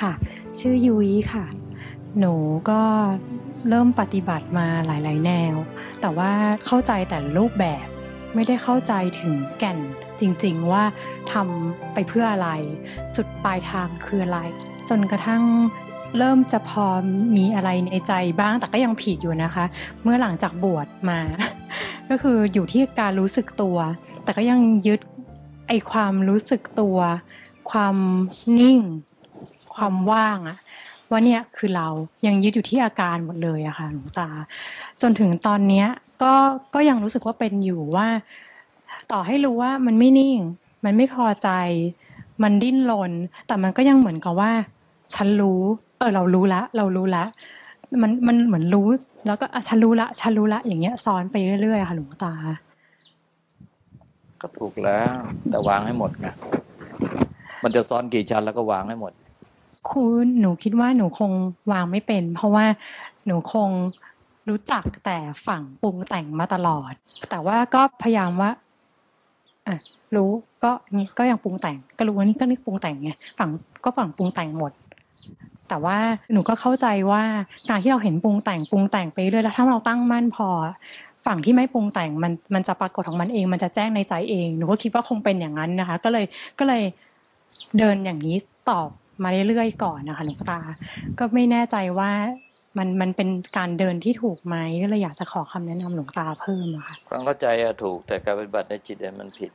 ค่ะ ชื่อยุ้ยค่ะ หนูก็เริ่มปฏิบัติมาหลาย ๆ แนว แต่ว่าเข้าใจแต่รูปแบบ ไม่ได้เข้าใจถึงแก่นจริง ๆ ว่าทำไปเพื่ออะไร สุดปลายทางคืออะไร จนกระทั่งเริ่มจะพอมีอะไรในใจบ้างแต่ก็ยังผิดอยู่นะคะ เมื่อหลังจากบวชมา ก็คืออยู่ที่การรู้สึกตัว แต่ก็ยังยึดไอความรู้สึกตัว ความนิ่ง ความว่างอะว่าเนี่ยคือเรายังยึดอยู่ที่อาการหมดเลยอะค่ะหลวงตา จนถึงตอนเนี้ยก็ก็ยังรู้สึกว่าเป็นอยู่ว่า ต่อให้รู้ว่ามันไม่นิ่ง มันไม่พอใจ มันดิ้นรนแต่มันก็ยังเหมือนกับว่า ฉันรู้ เออเรารู้ละ เรารู้ละ มันมันเหมือนรู้ แล้วก็อะฉันรู้ละฉันรู้ละอย่างเงี้ยซ้อนไปเรื่อยๆค่ะหลวงตา ก็ถูกแล้ว แต่วางให้หมดไงมันจะซ้อนกี่ชั้นแล้วก็วางให้หมด คุณหนูคิดว่าหนูคงวางไม่เป็น เพราะว่าหนูคงรู้จักแต่ฝั่งปรุงแต่งมาตลอด แต่ว่าก็พยายามว่าอะรู้ก็นี่ก็ยังปรุงแต่ง ก็รู้ว่านี่ก็นี่ปรุงแต่งไงฝั่งก็ฝั่งปรุงแต่งหมด แต่ว่าหนูก็เข้าใจว่าการที่เราเห็นปรุงแต่งปรุงแต่งไปเรื่อยแล้วถ้าเราตั้งมั่นพอ ฝั่งที่ไม่ปรุงแต่งมันมันจะปรากฏของมันเองมันจะแจ้งในใจเองหนูก็คิดว่าคงเป็นอย่างนั้นนะคะ ก็เลยก็เลยเดินอย่างนี้ตอบ มาเรื่อยๆก่อนนะคะหลวงตา ก็ไม่แน่ใจว่ามันมันเป็นการเดินที่ถูกไหมก็เลยอยากจะขอคำแนะนำหลวงตาเพิ่มอะค่ะความเข้าใจอะถูกแต่การปฏิบัติในจิตมันผิด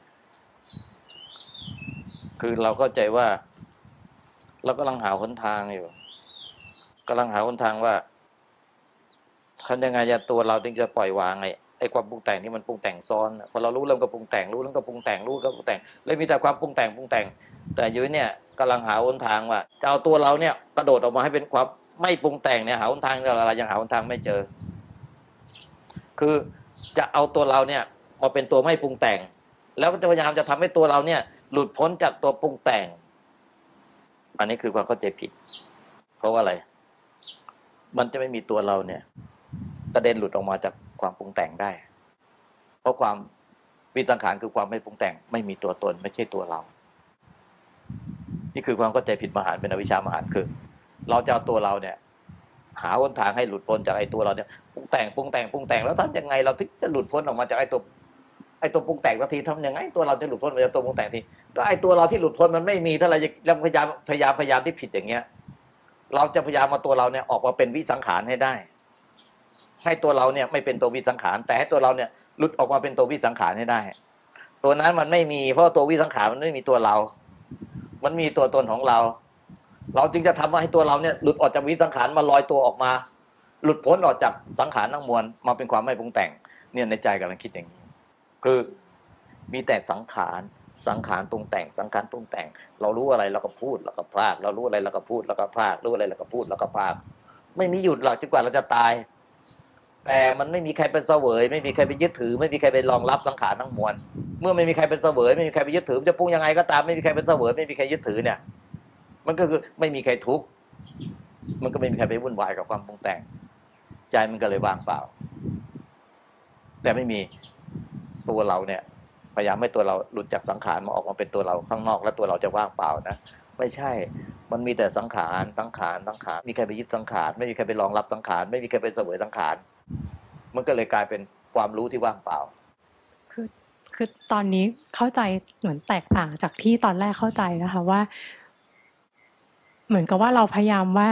คือเราเข้าใจว่า เรากำลังหาหนทางอยู่กำลังหาหนทางว่าทำยังไงจะตัวเราถึงจะปล่อยวางไง ไอ้ความปรุงแต่งที่มันปรุงแต่งซ้อนพอเรารู้เริ่มก็ปรุงแต่งรู้แล้วก็ปรุงแต่งรู้ก็ปรุงแต่งเลยมีแต่ความปรุงแต่งปรุงแต่ง แต่ยุ้ยเนี่ยกำลังหาหนทางว่าจะเอาตัวเราเนี่ยกระโดดออกมาให้เป็นความไม่ปรุงแต่งเนี่ยหาหนทางเรายังหาหนทางไม่เจอ คือจะเอาตัวเราเนี่ยมาเป็นตัวไม่ปรุงแต่ง แล้วก็จะพยายามจะทำให้ตัวเราเนี่ย หลุดพ้นจากตัวปรุงแต่ง อันนี้คือความเข้าใจผิด เพราะว่าอะไร มันจะไม่มีตัวเราเนี่ยกระเด็นหลุดออกมาจาก ความปรุงแต่งได้ เพราะความวิตังขารคือความไม่ปรุงแต่ง ไม่มีตัวตน ไม่ใช่ตัวเรา นี่คือความเข้าใจผิดมหานเป็นอวิชามหานคือ เราจะเอาตัวเราเนี่ย หาวนทางให้หลุดพ้นจากไอ้ตัวเราเนี่ยปรุงแต่งปรุงแต่งปรุงแต่งแล้วทำยังไงเราถึงจะหลุดพ้นออกมาจากไอ้ตัวไอ้ตัวปรุงแต่งทีทำยังไงตัวเราจะหลุดพ้นจากตัวปรุงแต่งทีก็ไอ้ตัวเราที่หลุดพ้นมันไม่มีถ้าเราจะพยายามพยายามพยายามที่ผิดอย่างเงี้ย เราจะพยายามมาตัวเราเนี่ยออกมาเป็นวิสังขารให้ได้ ให้ตัวเราเนี่ยไม่เป็นตัววิสังขาร แต่ให้ตัวเราเนี่ยหลุดออกมาเป็นตัววิสังขารให้ได้ ตัวนั้นมันไม่มีเพราะตัววิสังขารมันไม่มีตัวเรา มันมีตัวตนของเรา เราจึงจะทำให้ตัวเราเนี่ยหลุดออกจากวิสังขารมาลอยตัวออกมา หลุดพ้นออกจากสังขารทั้งมวลมาเป็นความไม่ปรุงแต่งเนี่ยในใจกำลังคิดอย่างนี้คือมีแต่สังขารสังขารปรุงแต่งสังขารปรุงแต่ง เรารู้อะไรเราก็พูดเราก็พากเรารู้อะไรเราก็พูดเราก็พากรู้อะไรเราก็พูดเราก็พากไม่มีหยุดหรอกจนกว่าเราจะตาย แต่มันไม่มีใครเป็นเสวย ไม่มีใครไปยึดถือ ไม่มีใครไปรองรับสังขารทั้งมวลเมื่อไม่มีใครเป็นเสวยไม่มีใครไปยึดถือจะปรุงยังไงก็ตามไม่มีใครเป็นเสวยไม่มีใครยึดถือเนี่ย มันก็คือไม่มีใครทุกข์มันก็ไม่มีใครไปวุ่นวายกับความปรุงแต่ง ใจมันก็เลยว่างเปล่า แต่ไม่มีตัวเราเนี่ย พยายามให้ตัวเราหลุดจากสังขารมาออกมาเป็นตัวเราข้างนอก แล้วตัวเราจะว่างเปล่านะไม่ใช่ มันมีแต่สังขารสังขารสังขารมีใครไปยึดสังขารไม่มีใครไปรองรับสังขารไม่มีใครไปเสวยสังขาร มันก็เลยกลายเป็นความรู้ที่ว่างเปล่า คือคือตอนนี้เข้าใจเหมือนแตกต่างจากที่ตอนแรกเข้าใจนะคะว่า เหมือนกับว่าเราพยายามว่า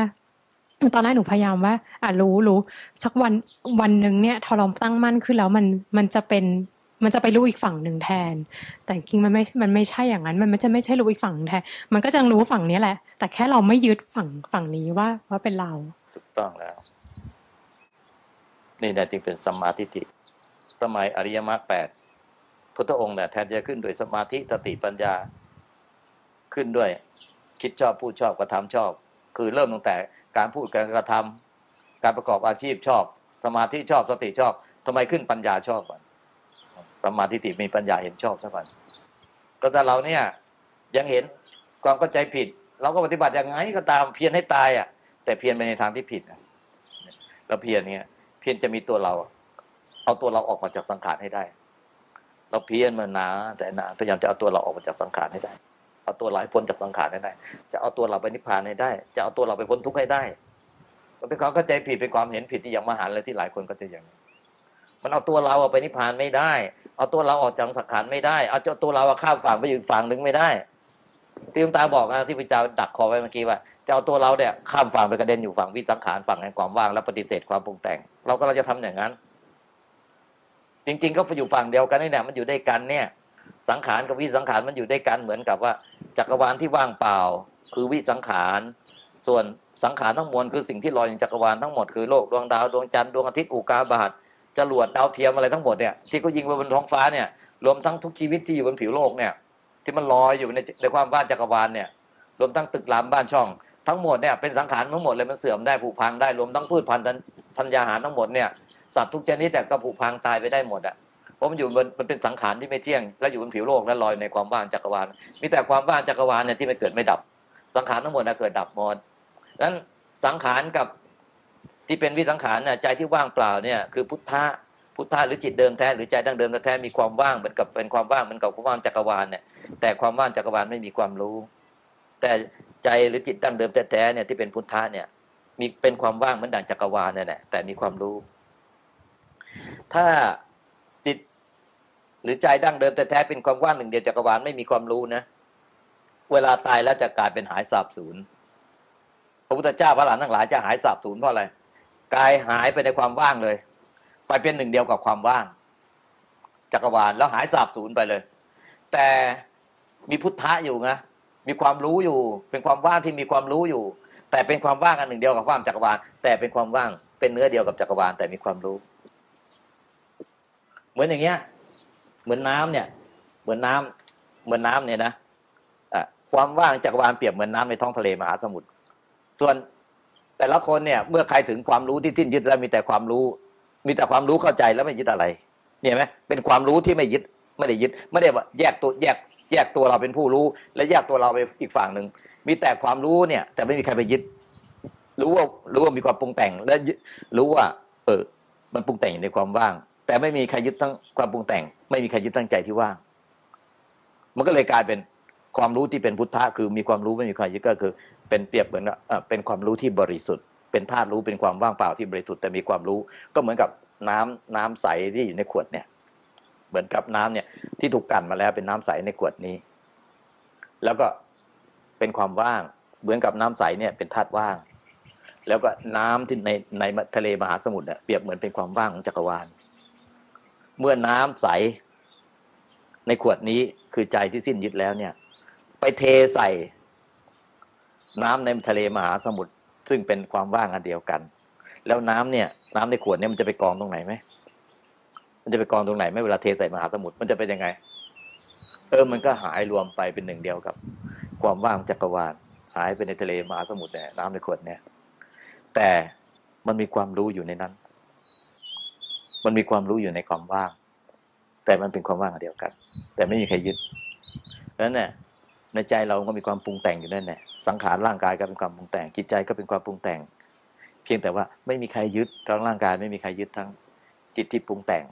ตอนแรกหนูพยายามว่า อะรู้รู้สักวันวันหนึ่งเนี่ยทอเราตั้งมั่นขึ้นแล้วมันมันจะเป็นมันจะไปรู้อีกฝั่งหนึ่งแทน แต่จริงมันไม่ มันไม่ใช่อย่างนั้น มันไม่จะไม่ใช่รู้อีกฝั่งแทน มันก็จะรู้ฝั่งนี้แหละ แต่แค่เราไม่ยึดฝั่งฝั่งนี้ว่าว่าเป็นเรา ถูกต้องแล้ว นี่นะจึงเป็นสมาธิิสมัยอริยมรรคแปดพุทธองค์เนี่ยแทนจะขึ้นด้วยสมาธิสติปัญญาขึ้นด้วย คิดชอบพูดชอบกระทำชอบ คือเริ่มตั้งแต่การพูดการกระทำการประกอบอาชีพชอบ สมาธิชอบสติชอบทำไมขึ้นปัญญาชอบก่อนสมาธิติมีปัญญาเห็นชอบซะก่อนก็แต่เราเนี่ยยังเห็นความเข้าใจผิด เราก็ปฏิบัติอยังไงก็ตามเพียรให้ตายอะ แต่เพียรไปในทางที่ผิดเราเพียรเนี่ย เพียรจะมีตัวเรา เอาตัวเราออกมาจากสังขารให้ได้ เราเพียรมานา แต่นานพยายามจะเอาตัวเราออกมาจากสังขารให้ได้ เอาตัวเราพ้นจากสังขารให้ได้ จะเอาตัวเราไปนิพพานให้ได้ จะเอาตัวเราไปพ้นทุกข์ให้ได้มันเป็นความเข้าใจผิดเป็นความเห็นผิดที่อย่างมหันเลยที่หลายคนก็จะอย่างนี้มันเอาตัวเราไปนิพพานไม่ได้ เอาตัวเราออกจากสังขารไม่ได้ เอาตัวเราข้ามฝั่งไปอยู่ฝั่งหนึ่งไม่ได้ที่ลุงตาบอกนะที่พระเจ้าดักคอไว้เมื่อกี้ว่า จะเอาตัวเราเนี่ยข้ามฝั่งไปกระเด็นอยู่ฝั่งวิสังขารฝั่งแห่งความว่างแล้วปฏิเสธความปรุงแต่ง เราก็เราจะทำอย่างนั้น จริง ๆ ก็อยู่ฝั่งเดียวกันนี่แหละมันอยู่ด้วยกันเนี่ย สังขารกับวิสังขารมันอยู่ด้วยกันเหมือนกับว่า จักรวาลที่ว่างเปล่า คือวิสังขาร ส่วนสังขารทั้งมวลคือสิ่งที่ลอยในจักรวาลทั้งหมดคือโลกดวงดาวดวงจันทร์ดวงอาทิตย์อุกาบาตจรวดดาวเทียมอะไรทั้งหมดเนี่ยที่เขายิงไปบนท้องฟ้าเนี่ยรวมทั้งทุกชีวิตที่อยู่บนผิวโลกเนี่ย ที่มันลอยอยู่ในในความบ้านจักรวาลเนี่ยรวมทั้งตึกรามบ้านช่อง ทั้งหมดเนี่ยเป็นสังขารทั้งหมดเลยมันเสื่อมได้ผุพังได้รวมทั้งพืชพันธุ์พันยาหารทั้งหมดเนี่ยสัตว์ทุกชนิดแต่ก็ผุพังตายไปได้หมดอะเพราะมันอยู่มันมันเป็นสังขารที่ไม่เที่ยง และอยู่บนผิวโลกและลอยในความว่างจักรวาลมีแต่ความว่างจักรวาลเนี่ยที่ไม่เกิดไม่ดับ สังขารทั้งหมดนะเกิดดับหมดดังนั้นสังขารกับที่เป็นวิสังขารเนี่ยใจที่ว่างเปล่าเนี่ยคือพุทธะพุทธะหรือจิตเดิมแท้หรือใจดั้งเดิมแท้มีความว่างเหมือนกับเป็นความว่างเหมือนกับความว่างจักรวาลเนี่ยแต่ความว่างจักรวาลไม่มีความรู้ แต่ ใจหรือจิตดั้งเดิมแท้ๆเนี่ยที่เป็นพุทธะเนี่ย มีเป็นความว่างเหมือนดั่งจักรวาลนี่แหละแต่มีความรู้ ถ้าจิตหรือใจดั้งเดิมแท้ๆเป็นความว่างหนึ่งเดียวจักรวาลไม่มีความรู้นะเวลาตายแล้วจะกลายเป็นหายสาบสูญพระพุทธเจ้าพระหลานทั้งหลายจะหายสาบสูญเพราะอะไรกายหายไปในความว่างเลย ไปเป็นหนึ่งเดียวกับความว่าง จักรวาลแล้วหายสาบสูญไปเลย แต่มีพุทธะอยู่นะ มีความรู้อยู่ เป็นความว่างที่มีความรู้อยู่ แต่เป็นความว่างอันหนึ่งเดียวกับความจักรวาล แต่เป็นความว่าง เป็นเนื้อเดียวกับจักรวาลแต่มีความรู้ เหมือนอย่างเงี้ย เหมือนน้ำเนี่ย เหมือนน้ำเหมือนน้ำเนี่ยนะะความว่างจักรวาลเปรียบเหมือนน้าในท้องทะเลมหาสมุทร ส่วนแต่ละคนเนี่ยเมื่อใครถึงความรู้ที่ทิ้นยึดแล้วมีแต่ความรู้ มีแต่ความรู้เข้าใจแล้วไม่ยึดอะไรเนี่ยไหมเป็นความรู้ที่ไม่ยึดไม่ได้ยึด ไม่ได้ว่าแยกตัวแยก แยกตัวเราเป็นผู้รู้ และแยกตัวเราไปอีกฝั่งหนึ่งมีแต่ความรู้เนี่ย แต่ไม่มีใครไปยึด รู้ว่ารู้ว่ามีความปรุงแต่ง และรู้ว่า เออ มันปรุงแต่งอยู่ในความว่าง แต่ไม่มีใครยึดทั้งความปรุงแต่ง ไม่มีใครยึดตั้งใจที่ว่าง มันก็เลยกลายเป็นความรู้ที่เป็นพุทธะคือมีความรู้ไม่มีใครยึดก็คือ เป็นเปรียบเหมือนเป็นความรู้ที่บริสุทธิ์ เป็นธาตุรู้เป็นความว่างเปล่าที่บริสุทธิ์แต่มีความรู้ ก็เหมือนกับน้ำน้ำใสที่อยู่ในขวดเนี่ย เหมือนกับน้ำเนี่ยที่ถูกกันมาแล้วเป็นน้ำใสในขวดนี้ แล้วก็เป็นความว่าง เหมือนกับน้ำใสเนี่ยเป็นธาตุว่าง แล้วก็น้ำที่ในในทะเลมหาสมุทรเนี่ยเปรียบเหมือนเป็นความว่างของจักรวาล เมื่อน้ำใสในขวดนี้คือใจที่สิ้นยึดแล้วเนี่ย ไปเทใส่น้ำในทะเลมหาสมุทรซึ่งเป็นความว่างอันเดียวกัน แล้วน้ำเนี่ย น้ำในขวดเนี่ยมันจะไปกองตรงไหนไหม มันจะไปกองตรงไหนไม่เวลาเทใส่มหาสมุทรมันจะเป็นยังไง เออมันก็หายรวมไปเป็นหนึ่งเดียวกับ ความว่างจักรวาลหายไปในทะเลมหาสมุทรเนี่ยน้ำในขวดเนี่ย แต่มันมีความรู้อยู่ในนั้น มันมีความรู้อยู่ในความว่าง แต่มันเป็นความว่างเดียวกัน แต่ไม่มีใครยึดดังนั้นเนี่ยในใจเราก็มีความปรุงแต่งอยู่นั่นแหละสังขารร่างกายก็เป็นความปรุงแต่ง จิตใจก็เป็นความปรุงแต่ง เพียงแต่ว่าไม่มีใครยึดทั้งร่างกายไม่มีใครยึดทั้งจิตที่ปรุงแต่ง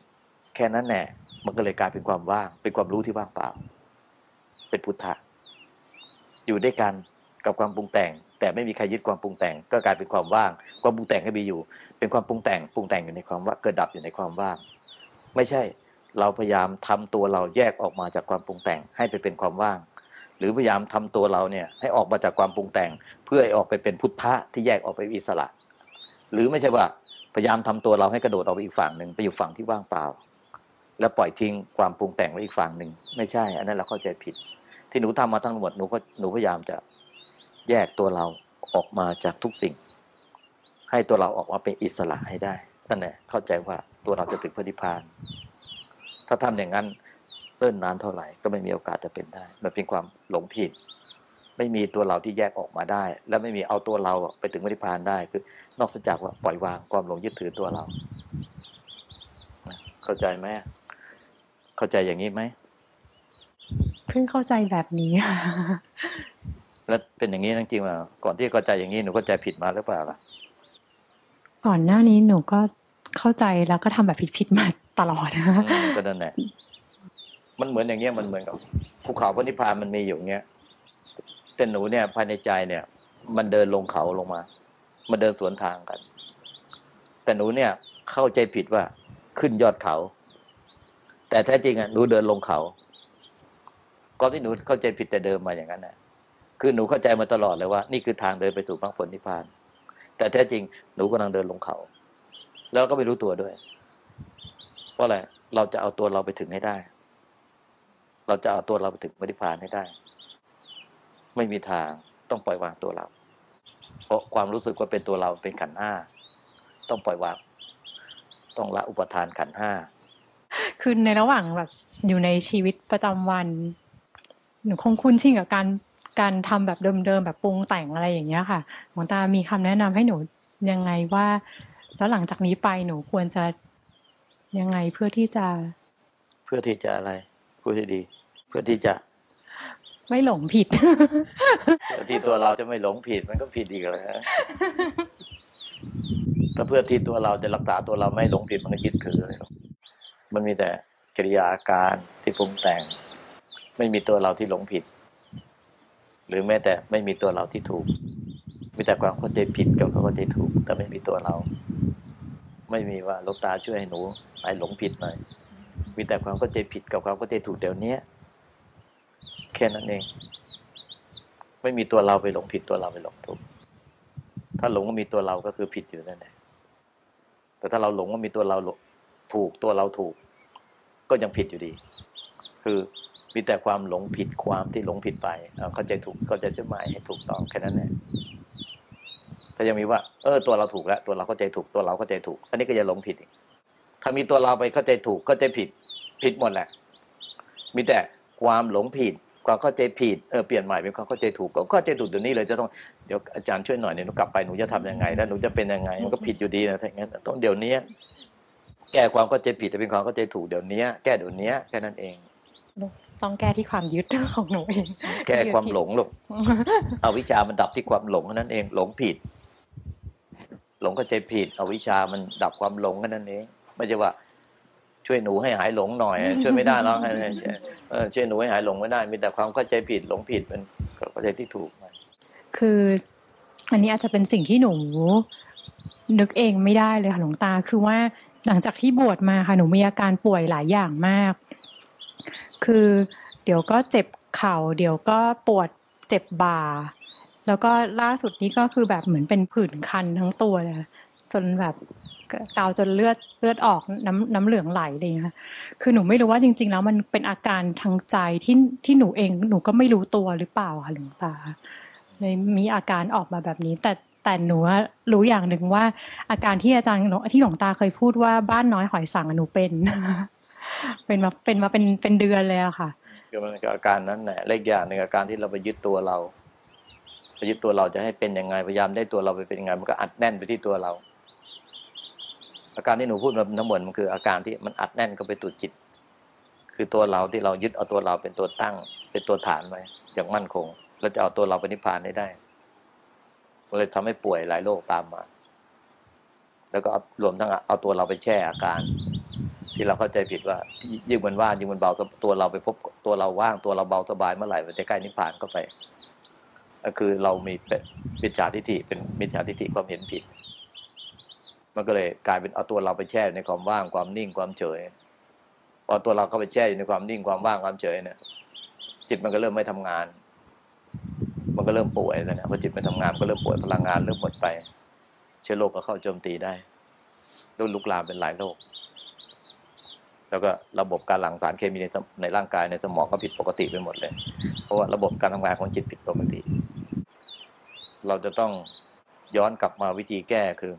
แค่นั้นแหละมันก็เลยกลายเป็นความว่าง เป็นความรู้ที่ว่างเปล่า เป็นพุทธะ อยู่ด้วยกันกับความปรุงแต่ง แต่ไม่มีใครยึดความปรุงแต่ง ก็กลายเป็นความว่าง ความปรุงแต่งก็มีอยู่ เป็นความปรุงแต่ง ปรุงแต่งอยู่ในความว่าเกิดดับอยู่ในความว่าง ไม่ใช่ เราพยายามทำตัวเราแยกออกมาจากความปรุงแต่งให้ไปเป็นความว่าง หรือพยายามทำตัวเราเนี่ยให้ออกมาจากความปรุงแต่ง เพื่อให้ออกไปเป็นพุทธะที่แยกออกไปอิสระ หรือไม่ใช่ว่าพยายามทำตัวเราให้กระโดดออกไปอีกฝั่งหนึ่งไปอยู่ฝั่งที่ว่างเปล่า แล้วปล่อยทิ้งความปรุงแต่งไว้อีกฝั่งหนึ่งไม่ใช่ อันนั้นเราเข้าใจผิด ที่หนูทำมาทั้งหมดหนูก็หนูพยายามจะแยกตัวเราออกมาจากทุกสิ่ง ให้ตัวเราออกมาเป็นอิสระให้ได้นั่นแหละเข้าใจว่าตัวเราจะถึงพระนิพพาน ถ้าทำอย่างนั้นเลิ่นนานเท่าไหร่ก็ไม่มีโอกาสจะเป็นได้ มันเป็นความหลงผิด ไม่มีตัวเราที่แยกออกมาได้ และไม่มีเอาตัวเราไปถึงพระนิพพานได้ คือนอกจากว่าปล่อยวางความหลงยึดถือตัวเรา เข้าใจไหม เข้าใจอย่างนี้ไหมเพิ่งเข้าใจแบบนี้แล้วเป็นอย่างนี้จริงๆว่าก่อนที่เข้าใจอย่างนี้หนูเข้าใจผิดมาหรือเปล่าล่ะก่อนหน้านี้หนูก็เข้าใจแล้วก็ทำแบบผิดๆมาตลอดนะก็นั่นแหละมันเหมือนอย่างเงี้ยมันเหมือนกับภูเขาพระนิพพานมันมีอยู่เงี้ยแต่หนูเนี่ยภายในใจเนี่ย มันเดินลงเขาลงมา มันเดินสวนทางกัน แต่หนูเนี่ยเข้าใจผิดว่าขึ้นยอดเขา แต่แท้จริงอะหนูเดินลงเขาก็ที่หนูเข้าใจผิดแต่เดิมมาอย่างนั้นนะคือหนูเข้าใจมาตลอดเลยว่า นี่คือทางเดินไปสู่พระผลนิพพาน แต่แท้จริงหนูกำลังเดินลงเขา แล้วก็ไม่รู้ตัวด้วยเพราะอะไรเราจะเอาตัวเราไปถึงให้ได้ เราจะเอาตัวเราไปถึงนิพพานให้ได้ ไม่มีทางต้องปล่อยวางตัวเรา เพราะความรู้สึกว่าเป็นตัวเราเป็นขันห้าต้องปล่อยวางต้องละอุปทานขันห้า คือในระหว่างแบบอยู่ในชีวิตประจำวันหนูคงคุ้นชินกับการการทำแบบเดิมๆแบบปรุงแต่งอะไรอย่างเงี้ยค่ะหลวงตามีคำแนะนำให้หนูยังไงว่า แล้วหลังจากนี้ไปหนูควรจะยังไงเพื่อที่จะ เพื่อที่จะอะไรพูดให้ดี เพื่อที่จะ ไม่หลงผิดเพื่อที่ตัวเราจะไม่หลงผิดมันก็ผิดอีกแล้วถ้าเพื่อที่ตัวเราจะรักษาตัวเราไม่หลงผิดมันก็ยึดถือเลย มันมีแต่กิริยาอาการที่ปรุงแต่ง ไม่มีตัวเราที่หลงผิด หรือแม้แต่ไม่มีตัวเราที่ถูก มีแต่ความเข้าใจผิดกับความเข้าใจถูก แต่ไม่มีตัวเรา ไม่มีว่าลูกตาช่วยให้หนูหายหลงผิดหน่อยมีแต่ความเข้าใจผิดกับความเข้าใจถูกเดี๋ยวนี้แค่นั้นเอง ไม่มีตัวเราไปหลงผิดตัวเราไปหลงถูก ถ้าหลงว่ามีตัวเราก็คือผิดอยู่นั่นแหละแต่ถ้าเราหลงว่ามีตัวเรา ถูกตัวเราถูก ก็ยังผิดอยู่ดี คือมีแต่ความหลงผิดความที่หลงผิดไปเข้าใจถูกเข้าใจเชื่อหมายให้ถูกต้องแค่นั้นแหละถ้ายังมีว่า เออ ตัวเราถูกแล้ว ตัวเราเข้าใจถูกตัวเราเข้าใจถูก อันนี้ก็จะหลงผิดอีกถ้ามีตัวเราไปเข้าใจถูกเข้าใจผิด ผิดหมดแหละ มีแต่ความหลงผิดความเข้าใจผิดเออเปลี่ยนใหม่เป็นความเข้าใจถูกก็เข้าใจถูกเดี๋ยวนี้เลยจะต้องเดี๋ยวอาจารย์ช่วยหน่อยเนี่ยหนูกลับไปหนูจะทํำยังไง แล้วหนูจะเป็นยังไงมันก็ผิดอยู่ดีนะถ้าอย่างนั้นต้องเดี๋ยวนี้ แก้ความเข้าใจผิดจะเป็นความเข้าใจถูกเดี๋ยวนี้แก้เดี๋ยวนี้แค่นั้นเองต้องแก้ที่ความยึดของหนูเอง แก้ความหลงลูกเอาวิชามันดับที่ความหลงนั่นเอง หลงผิด หลงเข้าใจผิดเอาวิชามันดับความหลงนั่นเองไม่ใช่ว่า ช่วยหนูให้หายหลงหน่อย ช่วยไม่ได้หรอกช่วยหนูให้หายหลงไม่ได้ มีแต่ความเข้าใจผิด หลงผิดเป็นเข้าใจที่ถูกคือ อันนี้อาจจะเป็นสิ่งที่หนูนึกเองไม่ได้เลยค่ะหลวงตาคือว่า หลังจากที่บวชมาค่ะหนูมีอาการป่วยหลายอย่างมาก คือเดี๋ยวก็เจ็บเข่า เดี๋ยวก็ปวดเจ็บบ่า แล้วก็ล่าสุดนี้ก็คือแบบเหมือนเป็นผื่นคันทั้งตัวเลยจนแบบกาวจนเลือดเลือดออกน้ำน้ำเหลืองไหลเลยค่ะคือหนูไม่รู้ว่าจริง ๆ แล้วมันเป็นอาการทางใจที่ที่หนูเองหนูก็ไม่รู้ตัวหรือเปล่าค่ะหลวงตาเลยมีอาการออกมาแบบนี้ แต่ แต่หนูรู้อย่างหนึ่งว่า อาการที่อาจารย์ที่หลวงตาเคยพูดว่าบ้านน้อยหอยสังหนูเป็น เป็นมาเป็นมาเป็นเป็นเดือนเลยอะค่ะคือมันก็อาการนั้นแหละเล็กอย่างหนึ่งอาการที่เราไปยึดตัวเราไปยึดตัวเราจะให้เป็นยังไงพยายามได้ตัวเราไปเป็นยังไงมันก็อัดแน่นไปที่ตัวเรา อาการที่หนูพูดมาทั้งหมดมันคืออาการที่มันอัดแน่นก็ไปตุดจิต คือตัวเราที่เรายึดเอาตัวเราเป็นตัวตั้ง เป็นตัวฐานไว้อย่างมั่นคงเราจะเอาตัวเราไปนิพพานได้ได้ เลยทำให้ป่วยหลายโรคตามมา แล้วก็รวมทั้งเอาตัวเราไปแช่อาการ ที่เราเข้าใจผิดว่ายิ่งมันว่างยิ่งมันเบาตัวเราไปพบตัวเราว่างตัวเราเบาสบายเมื่อไหร่มันจะใกล้นิพพานเข้าไป ก็คือเรามีเป็นมิจฉาทิฏฐิเป็นมิจฉาทิฏฐิความเห็นผิด มันก็เลยกลายเป็นเอาตัวเราไปแช่ในความว่างความนิ่งความเฉยพอตัวเราเข้าไปแช่อยู่ในความนิ่งความว่างความเฉยเนี่ยจิตมันก็เริ่มไม่ทำงาน มันก็เริ่มป่วยแล้วนะพอจิตไม่ทำงานก็เริ่มป่วยพลังงานเริ่มหมดไปเชื้อโรคก็เข้าโจมตีได้รุ่นลุกลามเป็นหลายโรคแล้วก็ระบบการหลั่งสารเคมีในในร่างกายในสมองก็ผิดปกติไปหมดเลย เพราะว่าระบบการทำงานของจิตผิดปกติ เราจะต้องย้อนกลับมาวิธีแก้คือ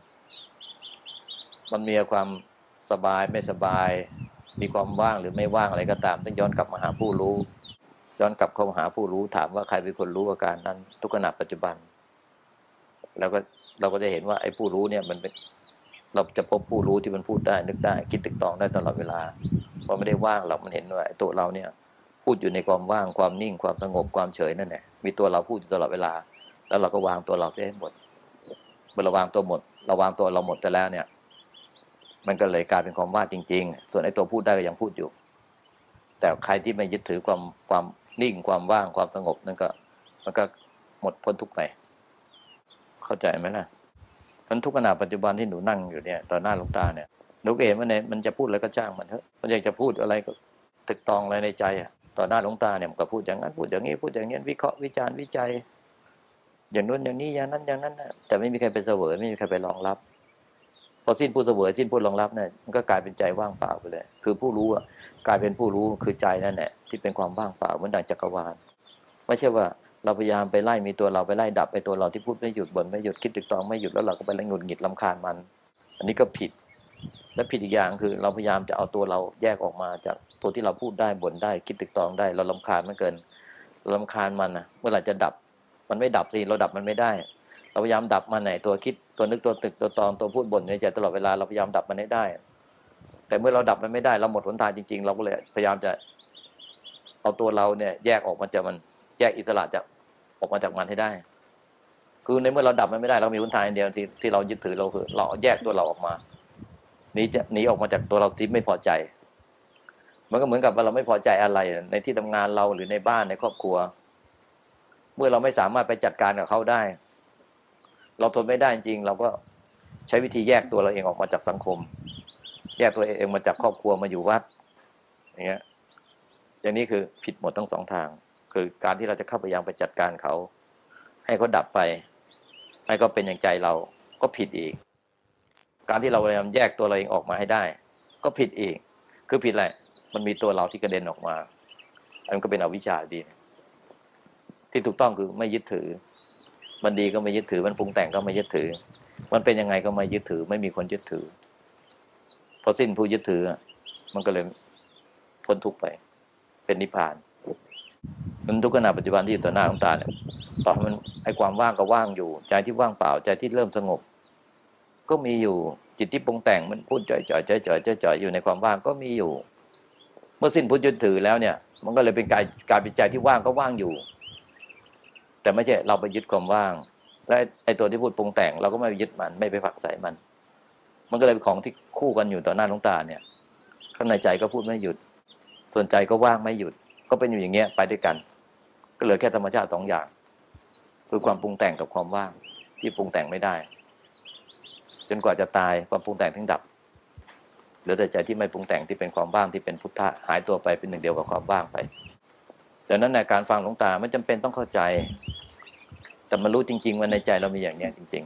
มันมีความสบายไม่สบาย มีความว่างหรือไม่ว่างอะไรก็ตาม ต้องย้อนกลับมาหาผู้รู้ ย้อนกลับเข้าหาผู้รู้ถามว่าใครเป็นคนรู้อาการนั้น ทุกขณะปัจจุบัน แล้วก็เราก็จะเห็นว่าไอ้ผู้รู้เนี่ยมันเป็นเราจะพบผู้รู้ที่มันพูดได้นึกได้ คิดตึกตองได้ตลอดเวลาเพราะไม่ได้ว่างหรอกมันเห็นว่าตัวเราเนี่ย พูดอยู่ในความว่างความนิ่งความสงบความเฉยนั่นแหละมีตัวเราพูดอยู่ตลอดเวลา แล้วเราก็วางตัวเราให้หมดเมื่อเราวางตัวหมด เราวางตัวเราหมดแต่แล้วเนี่ย มันก็เลยกลายเป็นความว่างจริง ๆ ส่วนไอ้ตัวพูดได้ก็ยังพูดอยู่ แต่ใครที่ไม่ยึดถือความความ นิ่งความว่างความสงบนั่นก็ มันก็หมดพ้นทุกไป เข้าใจไหมล่ะมันทุกขณะปัจจุบันที่หนูนั่งอยู่เนี่ยต่อหน้าหลวงตาเนี่ยหนูเห็นว่าเนี่ยมันจะพูดอะไรก็จ้างมันเถอะมันอยากจะพูดอะไรก็ตึกตองอะไรในใจอะต่อหน้าหลวงตาเนี่ยมันก็พูดอย่างนั้นพูดอย่างนี้พูดอย่างนี้วิเคราะห์วิจารณ์วิจัย อย่างนู้นอย่างนี้อย่างนั้นอย่างนั้นนะแต่ไม่มีใครไปเสวยไม่มีใครไปรองรับ พอสิ้นพูดเสวยสิ้นพูดรองรับเนี่ยมันก็กลายเป็นใจว่างเปล่าไปเลย คือผู้รู้อะกลายเป็นผู้รู้คือใจนั่นแหละที่เป็นความว่างเปล่าเหมือนดังจักรวาล ไม่ใช่ว่าเราพยายามไปไล่มีตัวเราไปไล่ดับไปตัวเราที่พูดไม่หยุดบ่นไม่หยุดคิดตึกตองไม่หยุดแล้วเราก็ไปล่หงุดหงิดลำคาญมัน อันนี้ก็ผิด และผิดอีกอย่างคือเราพยายามจะเอาตัวเราแยกออกมาจากตัวที่เราพูดได้บ่นได้คิดตึกตองได้ เราลำคาญมันเกินเราลำคาญมันนะเมื่อไหร่จะดับ มันไม่ดับสิเราดับมันไม่ได้ เราพยายามดับมันไหนตัวคิดตัวนึกตัวตึกตัวตองตัวพูดบ่นในใจตลอดเวลาเราพยายามดับมันให้ได้ แต่เมื่อเราดับมันไม่ได้เราหมดหนทางจริง ๆ เราก็เลยพยายามจะเอาตัวเราเนี่ยแยกออกมาจากมันแยกอิสระจากออกมาจากมันให้ได้ คือในเมื่อเราดับมันไม่ได้ เรามีหนทางเดียวที่ที่เรายึดถือเราคือเราแยกตัวเราออกมาหนีจะหนีออกมาจากตัวเราที่ไม่พอใจ มันก็เหมือนกับว่าเราไม่พอใจอะไร ในที่ทำงานเราหรือในบ้านในครอบครัว เมื่อเราไม่สามารถไปจัดการกับเขาได้ เราทนไม่ได้จริง เราก็ใช้วิธีแยกตัวเราเองออกมาจากสังคม แยกตัวเองมาจากครอบครัวมาอยู่วัดอย่างเงี้ยอย่างนี้คือผิดหมดทั้งสองทาง คือการที่เราจะเข้าไปยังไปจัดการเขา ให้เขาดับไป ให้เขาเป็นอย่างใจเราก็ผิดอีก การที่เราพยายามแยกตัวเราเองออกมาให้ได้ ก็ผิดอีก คือผิดอะไรมันมีตัวเราที่กระเด็นออกมาอันก็เป็นอวิชชาดี ที่ถูกต้องคือไม่ยึดถือ มันดีก็ไม่ยึดถือ มันปรุงแต่งก็ไม่ยึดถือ มันเป็นยังไงก็ไม่ยึดถือ ไม่มีคนยึดถือ พอสิ้นผู้ยึดถือ มันก็เลยพ้นทุกข์ไป เป็นนิพพานมันทุกขณะปัจจุบันที่อยู่ต่อหน้าของตาเนี่ยตอนมันไอ้ความว่างก็ว่างอยู่ ใจที่ว่างเปล่า ใจที่เริ่มสงบ ก็มีอยู่ จิตที่ปรุงแต่งมันพูดจ่อยจ่อยจ่อยจ่อยจ่อยจ่อยอยู่ในความว่างก็มีอยู่ เมื่อสิ้นพุทธยึดถือแล้วเนี่ย มันก็เลยเป็นกายกายเป็นใจที่ว่างก็ว่างอยู่ แต่ไม่ใช่เราไปยึดความว่าง และไอ้ตัวที่พูดปรุงแต่ง เราก็ไม่ไปยึดมันไม่ไปผักใส่มัน มันก็เลยเป็นของที่คู่กันอยู่ต่อหน้าลวงตาเนี่ย ข้างในใจก็พูดไม่หยุด ส่วนใจก็ว่างไม่หยุด ก็เป็นอยู่อย่างเงี้ยไปด้วยกัน ก็เหลือแค่ธรรมชาติสองอย่าง คือความปรุงแต่งกับความว่างที่ปรุงแต่งไม่ได้ จนกว่าจะตายความปรุงแต่งทั้งดับเหลือแต่ใจที่ไม่ปรุงแต่งที่เป็นความว่างที่เป็นพุทธะหายตัวไปเป็นหนึ่งเดียวกับความว่างไปดังนั้นในการฟังหลวงตาไม่จำเป็นต้องเข้าใจ แต่มารู้จริง ๆ ว่าในใจเรามีอย่างเนี้ยจริง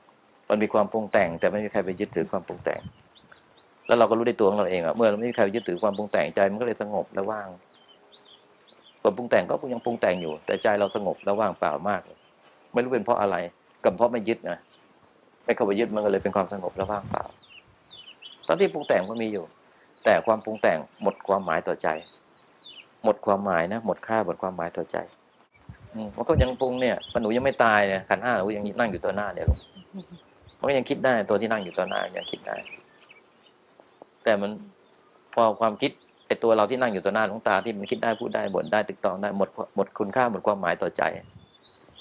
ๆ มันมีความปรุงแต่ง แต่ไม่มีใครไปยึดถือความปรุงแต่ง แล้วเราก็รู้ได้ตัวของเราเองอะเมื่อเราไม่มีใครยึดถือความปรุงแต่งใจมันก็เลยสงบและว่างความปรุงแต่งก็ยังปรุงแต่งอยู่ แต่ใจเราสงบและว่างเปล่ามากเลยไม่รู้เป็นเพราะอะไรกับเพราะไม่ยึดนะไม่เข้าไปยึดมันก็เลยเป็นความสงบและว่างเปล่า ตอนที่ปรุงแต่งก็มีอยู่ แต่ความปรุงแต่งหมดความหมายต่อใจ หมดความหมายนะหมดค่าหมดความหมายต่อใจ มันก็ยังปรุงเนี่ยมันหนูยังไม่ตายเนี่ยขันห้าหนูยังนั่งอยู่ตัวหน้าเนี่ยลูกมันก็ยังคิดได้ตัวที่นั่งอยู่ตัวหน้ายังคิดได้ แต่มันพอความคิดไอตัวเราที่นั่งอยู่ต่อหน้าหลวงตาที่มันคิดได้พูดได้บ่นได้ตึกตองได้หมดหมดคุณค่าหมดความหมายต่อใจ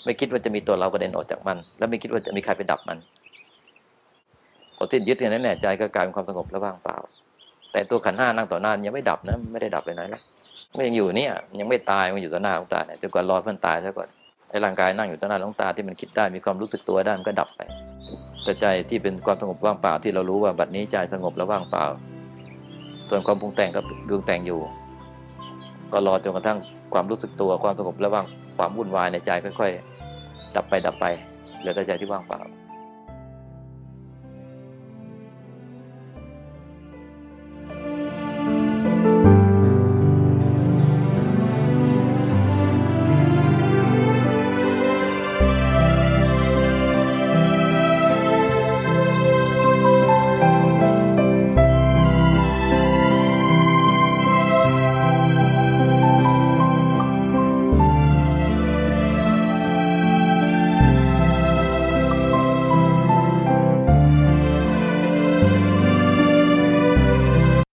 ไม่คิดว่าจะมีตัวเรากระเด็นออกจากมัน แล้วไม่คิดว่าจะมีใครไปดับมันพอสิ้นยึดอย่างนั้นแหละใจก็กลายเป็นความสงบและว่างเปล่า แต่ตัวขันห้านั่งต่อหน้ายังไม่ดับนะไม่ได้ดับไปไหนแล้ว มันยังอยู่เนี่ย ยังไม่ตายมันอยู่ต่อหน้าหลวงตาเนี่ยจนกว่ารอเพื่อนตายซะก่อนไอ้ร่างกายนั่งอยู่ต่อหน้าหลวงตาที่มันคิดได้มีความรู้สึกตัวได้มันก็ดับไปแต่ใจที่เป็นความสงบว่างเปล่าที่เรารู้ว่าบัดนี้ใจสงบและว่างเปล่า ส่วนความปรุงแต่งก็ปรุงแต่งอยู่ ก็รอจนกระทั่งความรู้สึกตัวความสงบและว่างความวุ่นวายในใจค่อย ๆ ดับไปดับไปเหลือแต่ใจที่ว่างเปล่า